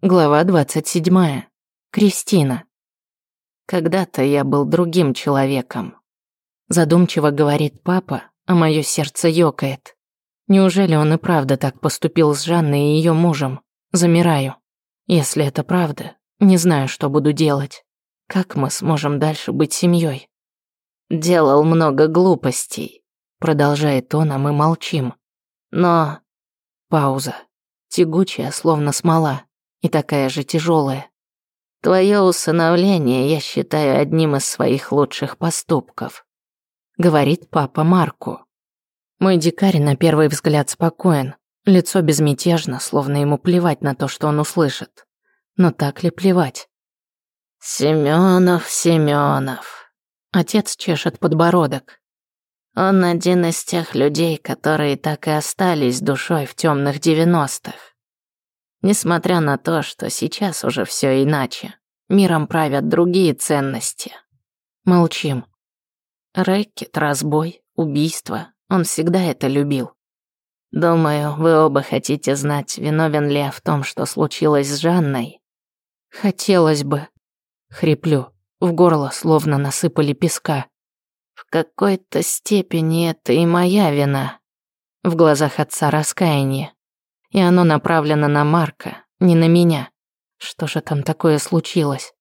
Глава 27. Кристина. Когда-то я был другим человеком. Задумчиво говорит папа, а мое сердце ёкает. Неужели он и правда так поступил с Жанной и ее мужем? Замираю. Если это правда, не знаю, что буду делать. Как мы сможем дальше быть семьей? Делал много глупостей, продолжает он, а мы молчим. Но... Пауза. Тягучая, словно смола и такая же тяжелая. Твое усыновление я считаю одним из своих лучших поступков, говорит папа Марку. Мой дикарь на первый взгляд спокоен, лицо безмятежно, словно ему плевать на то, что он услышит. Но так ли плевать? Семенов, Семенов. Отец чешет подбородок. Он один из тех людей, которые так и остались душой в темных девяностых. Несмотря на то, что сейчас уже все иначе. Миром правят другие ценности. Молчим. Рэкет, разбой, убийство. Он всегда это любил. Думаю, вы оба хотите знать, виновен ли я в том, что случилось с Жанной. Хотелось бы. Хриплю. В горло словно насыпали песка. В какой-то степени это и моя вина. В глазах отца раскаяние. И оно направлено на Марка, не на меня. Что же там такое случилось?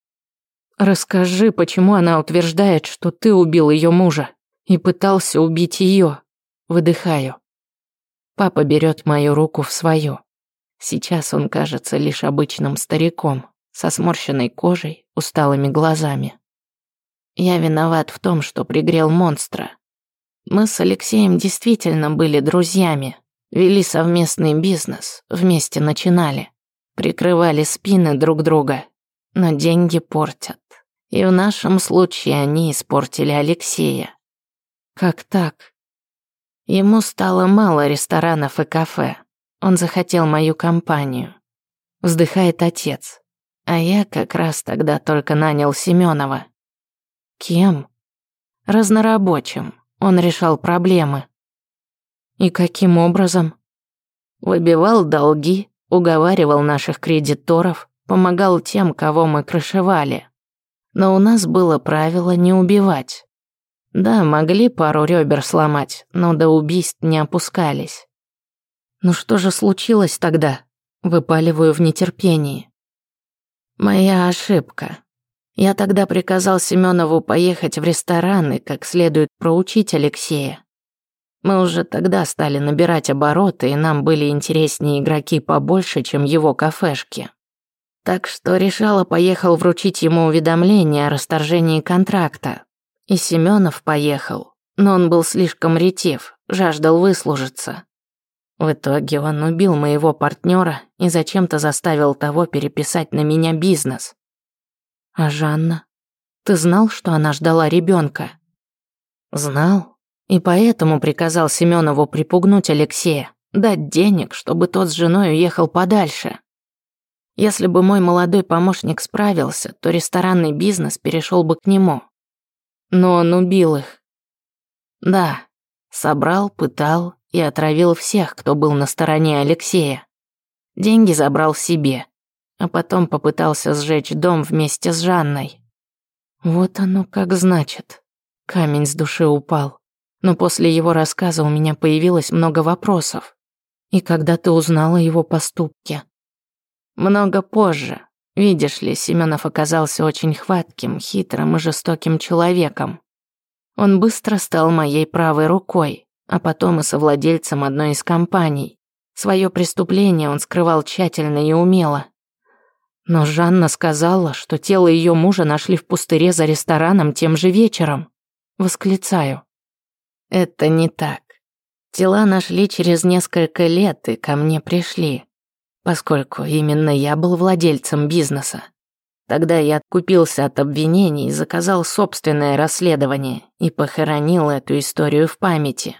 Расскажи, почему она утверждает, что ты убил ее мужа и пытался убить ее. Выдыхаю. Папа берет мою руку в свою. Сейчас он кажется лишь обычным стариком, со сморщенной кожей, усталыми глазами. Я виноват в том, что пригрел монстра. Мы с Алексеем действительно были друзьями, Вели совместный бизнес, вместе начинали. Прикрывали спины друг друга. Но деньги портят. И в нашем случае они испортили Алексея. Как так? Ему стало мало ресторанов и кафе. Он захотел мою компанию. Вздыхает отец. А я как раз тогда только нанял Семенова. Кем? Разнорабочим. Он решал проблемы. И каким образом? Выбивал долги, уговаривал наших кредиторов, помогал тем, кого мы крышевали. Но у нас было правило не убивать. Да, могли пару ребер сломать, но до убийств не опускались. Ну что же случилось тогда? Выпаливаю в нетерпении. Моя ошибка. Я тогда приказал Семенову поехать в ресторан и как следует проучить Алексея. Мы уже тогда стали набирать обороты, и нам были интереснее игроки побольше, чем его кафешки. Так что решала поехал вручить ему уведомление о расторжении контракта. И Семенов поехал, но он был слишком ретив, жаждал выслужиться. В итоге он убил моего партнера и зачем-то заставил того переписать на меня бизнес. А Жанна? Ты знал, что она ждала ребенка? Знал, и поэтому приказал Семенову припугнуть Алексея, дать денег, чтобы тот с женой уехал подальше. Если бы мой молодой помощник справился, то ресторанный бизнес перешел бы к нему. Но он убил их. Да, собрал, пытал и отравил всех, кто был на стороне Алексея. Деньги забрал себе, а потом попытался сжечь дом вместе с Жанной. Вот оно как значит. Камень с души упал но после его рассказа у меня появилось много вопросов. И когда ты узнала его поступки? Много позже. Видишь ли, Семенов оказался очень хватким, хитрым и жестоким человеком. Он быстро стал моей правой рукой, а потом и совладельцем одной из компаний. Свое преступление он скрывал тщательно и умело. Но Жанна сказала, что тело ее мужа нашли в пустыре за рестораном тем же вечером. Восклицаю. Это не так. Тела нашли через несколько лет и ко мне пришли, поскольку именно я был владельцем бизнеса. Тогда я откупился от обвинений, заказал собственное расследование и похоронил эту историю в памяти.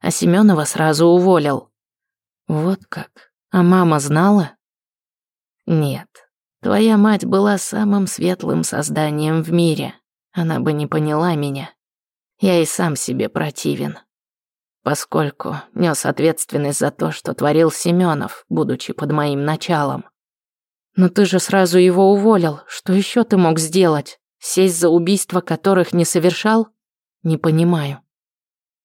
А Семенова сразу уволил. Вот как. А мама знала? Нет. Твоя мать была самым светлым созданием в мире. Она бы не поняла меня я и сам себе противен. Поскольку нес ответственность за то, что творил Семенов, будучи под моим началом. Но ты же сразу его уволил. Что еще ты мог сделать? Сесть за убийство которых не совершал? Не понимаю.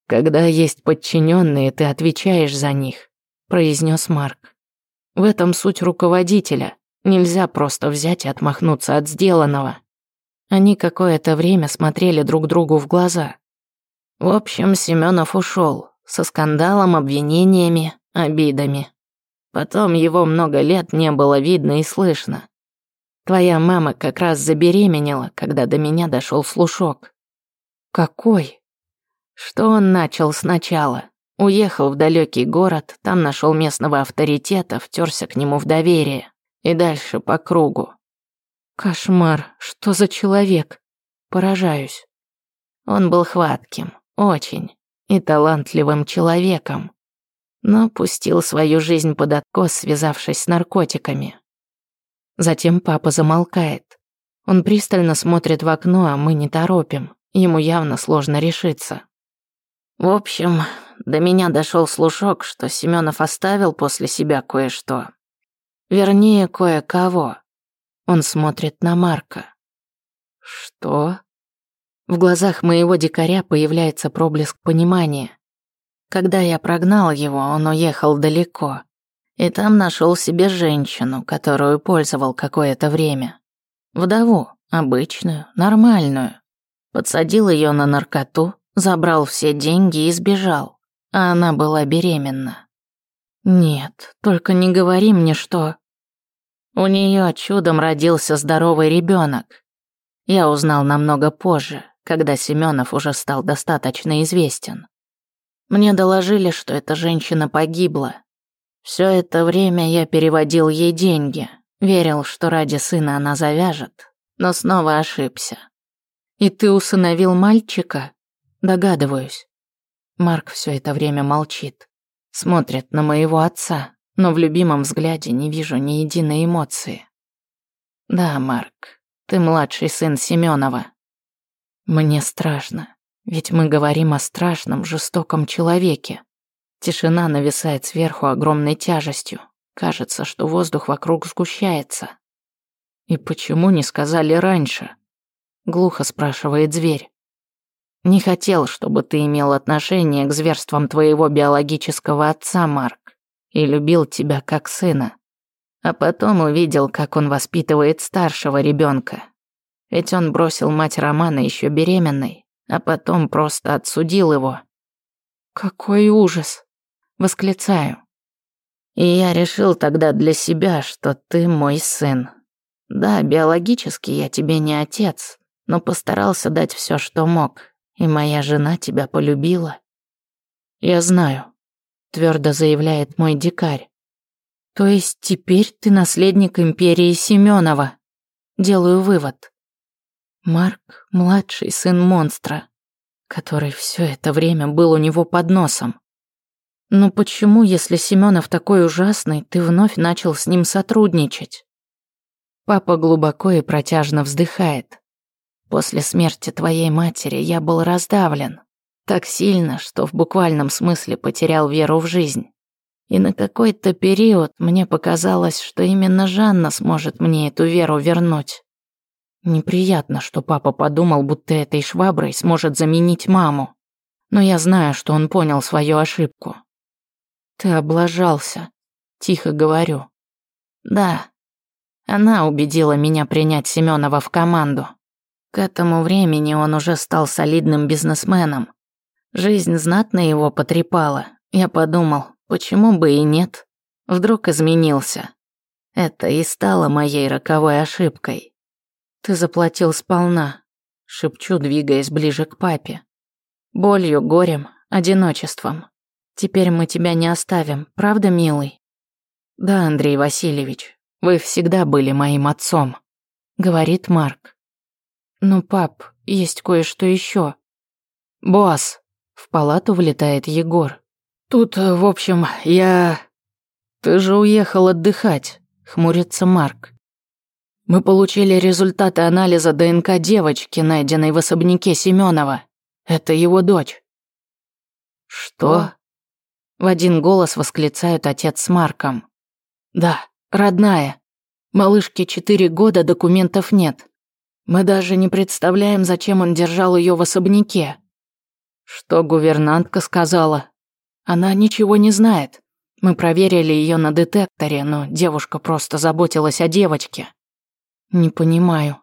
Когда есть подчиненные, ты отвечаешь за них, произнес Марк. В этом суть руководителя. Нельзя просто взять и отмахнуться от сделанного. Они какое-то время смотрели друг другу в глаза. В общем, Семенов ушел со скандалом, обвинениями, обидами. Потом его много лет не было видно и слышно. Твоя мама как раз забеременела, когда до меня дошел слушок. Какой? Что он начал сначала? Уехал в далекий город, там нашел местного авторитета, втерся к нему в доверие. И дальше по кругу. Кошмар, что за человек? Поражаюсь. Он был хватким, очень, и талантливым человеком но пустил свою жизнь под откос, связавшись с наркотиками. Затем папа замолкает. Он пристально смотрит в окно, а мы не торопим. Ему явно сложно решиться. В общем, до меня дошел слушок, что Семенов оставил после себя кое-что. Вернее, кое-кого. Он смотрит на Марка. Что? В глазах моего дикаря появляется проблеск понимания. Когда я прогнал его, он уехал далеко. И там нашел себе женщину, которую пользовал какое-то время. Вдову, обычную, нормальную. Подсадил ее на наркоту, забрал все деньги и сбежал. А она была беременна. Нет, только не говори мне, что... У нее чудом родился здоровый ребенок. Я узнал намного позже, когда Семенов уже стал достаточно известен. Мне доложили, что эта женщина погибла. Все это время я переводил ей деньги, верил, что ради сына она завяжет, но снова ошибся. И ты усыновил мальчика? Догадываюсь. Марк все это время молчит, смотрит на моего отца, но в любимом взгляде не вижу ни единой эмоции. Да, Марк, ты младший сын Семенова. Мне страшно. Ведь мы говорим о страшном, жестоком человеке. Тишина нависает сверху огромной тяжестью. Кажется, что воздух вокруг сгущается. «И почему не сказали раньше?» Глухо спрашивает зверь. «Не хотел, чтобы ты имел отношение к зверствам твоего биологического отца, Марк, и любил тебя как сына. А потом увидел, как он воспитывает старшего ребенка. Ведь он бросил мать Романа еще беременной, а потом просто отсудил его. Какой ужас, восклицаю. И я решил тогда для себя, что ты мой сын. Да, биологически я тебе не отец, но постарался дать все, что мог, и моя жена тебя полюбила. Я знаю, твердо заявляет мой дикарь. То есть теперь ты наследник империи Семенова? Делаю вывод. Марк – младший сын монстра, который все это время был у него под носом. Но почему, если Семенов такой ужасный, ты вновь начал с ним сотрудничать? Папа глубоко и протяжно вздыхает. После смерти твоей матери я был раздавлен. Так сильно, что в буквальном смысле потерял веру в жизнь. И на какой-то период мне показалось, что именно Жанна сможет мне эту веру вернуть. Неприятно, что папа подумал, будто этой шваброй сможет заменить маму. Но я знаю, что он понял свою ошибку. Ты облажался, тихо говорю. Да. Она убедила меня принять Семенова в команду. К этому времени он уже стал солидным бизнесменом. Жизнь знатно его потрепала. Я подумал, почему бы и нет? Вдруг изменился. Это и стало моей роковой ошибкой. «Ты заплатил сполна», — шепчу, двигаясь ближе к папе. «Болью, горем, одиночеством. Теперь мы тебя не оставим, правда, милый?» «Да, Андрей Васильевич, вы всегда были моим отцом», — говорит Марк. «Ну, пап, есть кое-что еще. «Босс!» — в палату влетает Егор. «Тут, в общем, я...» «Ты же уехал отдыхать», — хмурится Марк. Мы получили результаты анализа ДНК девочки, найденной в особняке Семенова. Это его дочь. Что? В один голос восклицают отец с Марком. Да, родная. Малышке четыре года, документов нет. Мы даже не представляем, зачем он держал ее в особняке. Что гувернантка сказала? Она ничего не знает. Мы проверили ее на детекторе, но девушка просто заботилась о девочке. Не понимаю.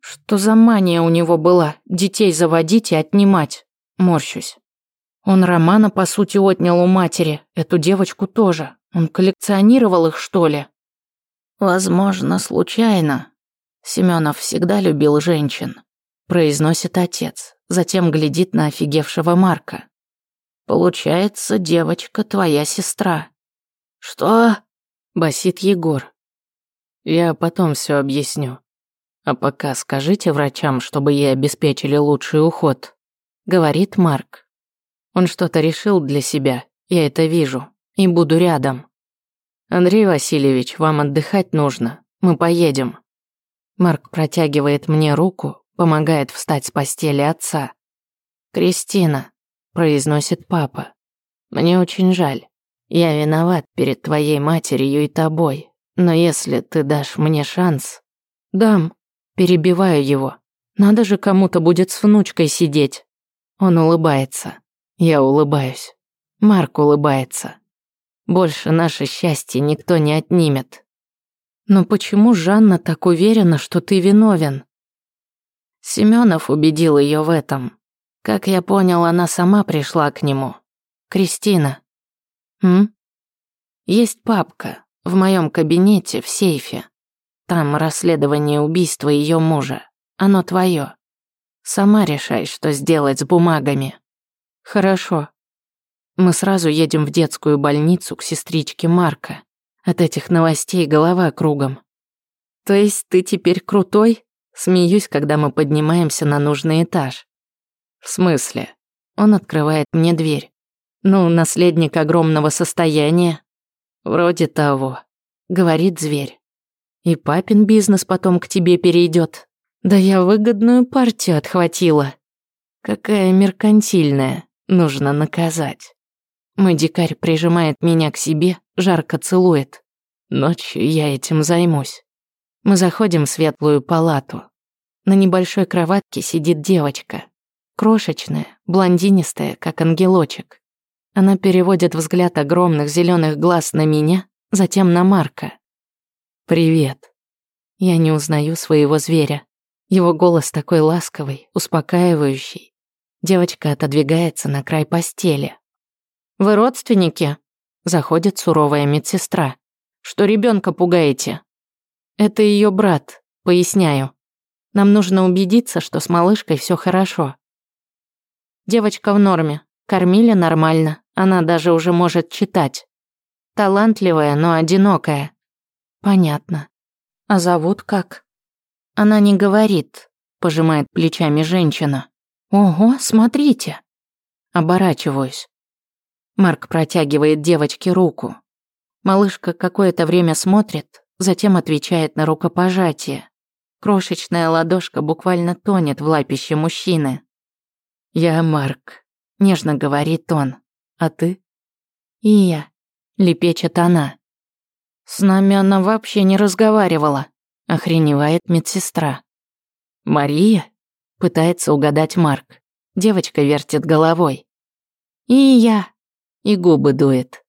Что за мания у него была? Детей заводить и отнимать. Морщусь. Он Романа, по сути, отнял у матери. Эту девочку тоже. Он коллекционировал их, что ли? Возможно, случайно. Семенов всегда любил женщин. Произносит отец. Затем глядит на офигевшего Марка. Получается, девочка твоя сестра. Что? Басит Егор. Я потом все объясню. А пока скажите врачам, чтобы ей обеспечили лучший уход, говорит Марк. Он что-то решил для себя, я это вижу, и буду рядом. Андрей Васильевич, вам отдыхать нужно, мы поедем. Марк протягивает мне руку, помогает встать с постели отца. Кристина, произносит папа. Мне очень жаль. Я виноват перед твоей матерью и тобой. Но если ты дашь мне шанс... Дам. Перебиваю его. Надо же кому-то будет с внучкой сидеть. Он улыбается. Я улыбаюсь. Марк улыбается. Больше наше счастье никто не отнимет. Но почему Жанна так уверена, что ты виновен? Семенов убедил ее в этом. Как я понял, она сама пришла к нему. Кристина. М? Есть папка в моем кабинете в сейфе. Там расследование убийства ее мужа. Оно твое. Сама решай, что сделать с бумагами. Хорошо. Мы сразу едем в детскую больницу к сестричке Марка. От этих новостей голова кругом. То есть ты теперь крутой? Смеюсь, когда мы поднимаемся на нужный этаж. «В смысле?» Он открывает мне дверь. «Ну, наследник огромного состояния?» «Вроде того», — говорит зверь. «И папин бизнес потом к тебе перейдет. Да я выгодную партию отхватила. Какая меркантильная, нужно наказать». Мой дикарь прижимает меня к себе, жарко целует. Ночью я этим займусь. Мы заходим в светлую палату. На небольшой кроватке сидит девочка. Крошечная, блондинистая, как ангелочек. Она переводит взгляд огромных зеленых глаз на меня, затем на Марка. «Привет». Я не узнаю своего зверя. Его голос такой ласковый, успокаивающий. Девочка отодвигается на край постели. «Вы родственники?» Заходит суровая медсестра. «Что ребенка пугаете?» «Это ее брат», поясняю. «Нам нужно убедиться, что с малышкой все хорошо. Девочка в норме. Кормили нормально. Она даже уже может читать. Талантливая, но одинокая. Понятно. А зовут как? Она не говорит, пожимает плечами женщина. Ого, смотрите. Оборачиваюсь. Марк протягивает девочке руку. Малышка какое-то время смотрит, затем отвечает на рукопожатие. Крошечная ладошка буквально тонет в лапище мужчины. «Я Марк», — нежно говорит он. «А ты?» «И я», — лепечет она. «С нами она вообще не разговаривала», — охреневает медсестра. «Мария?» — пытается угадать Марк. Девочка вертит головой. «И я», — и губы дует.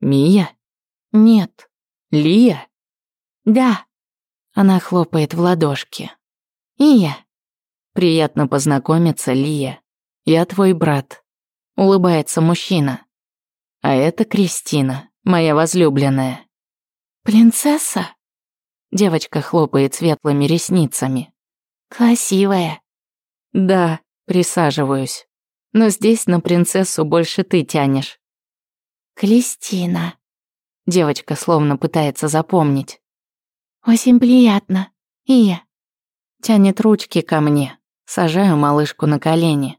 «Мия?» «Нет». «Лия?» «Да». Она хлопает в ладошки. «И я». «Приятно познакомиться, Лия». «Я твой брат», — улыбается мужчина. «А это Кристина, моя возлюбленная». «Принцесса?» Девочка хлопает светлыми ресницами. «Красивая». «Да, присаживаюсь. Но здесь на принцессу больше ты тянешь». «Кристина». Девочка словно пытается запомнить. «Очень приятно. И я». Тянет ручки ко мне. Сажаю малышку на колени.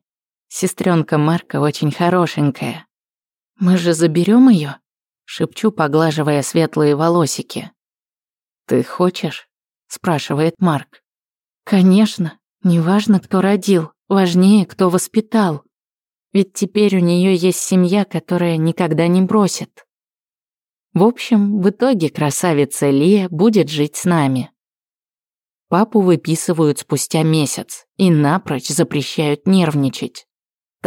Сестренка Марка очень хорошенькая. Мы же заберем ее? Шепчу, поглаживая светлые волосики. Ты хочешь? Спрашивает Марк. Конечно, неважно, кто родил, важнее, кто воспитал. Ведь теперь у нее есть семья, которая никогда не бросит. В общем, в итоге красавица Лия будет жить с нами. Папу выписывают спустя месяц и напрочь запрещают нервничать.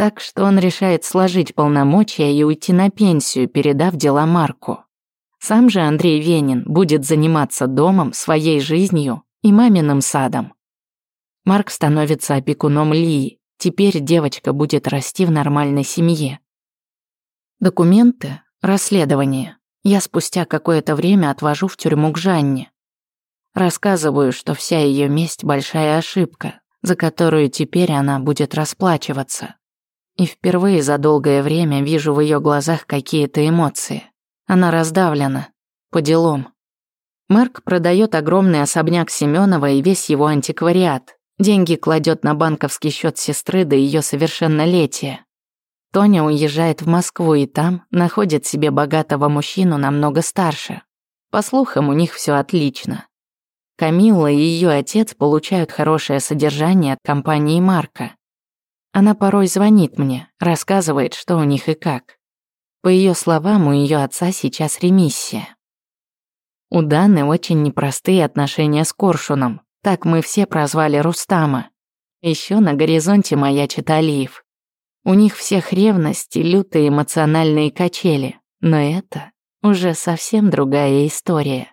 Так что он решает сложить полномочия и уйти на пенсию, передав дела Марку. Сам же Андрей Венин будет заниматься домом, своей жизнью и маминым садом. Марк становится опекуном Лии. Теперь девочка будет расти в нормальной семье. Документы, расследование. Я спустя какое-то время отвожу в тюрьму к Жанне. Рассказываю, что вся ее месть – большая ошибка, за которую теперь она будет расплачиваться. И впервые за долгое время вижу в ее глазах какие-то эмоции. Она раздавлена. По делам. Марк продает огромный особняк Семенова и весь его антиквариат. Деньги кладет на банковский счет сестры до ее совершеннолетия. Тоня уезжает в Москву и там находит себе богатого мужчину намного старше. По слухам, у них все отлично. Камилла и ее отец получают хорошее содержание от компании Марка. Она порой звонит мне, рассказывает, что у них и как. По ее словам, у ее отца сейчас ремиссия. У Даны очень непростые отношения с Коршуном, так мы все прозвали Рустама. Еще на горизонте маячит Алиев. У них всех ревность и лютые эмоциональные качели, но это уже совсем другая история.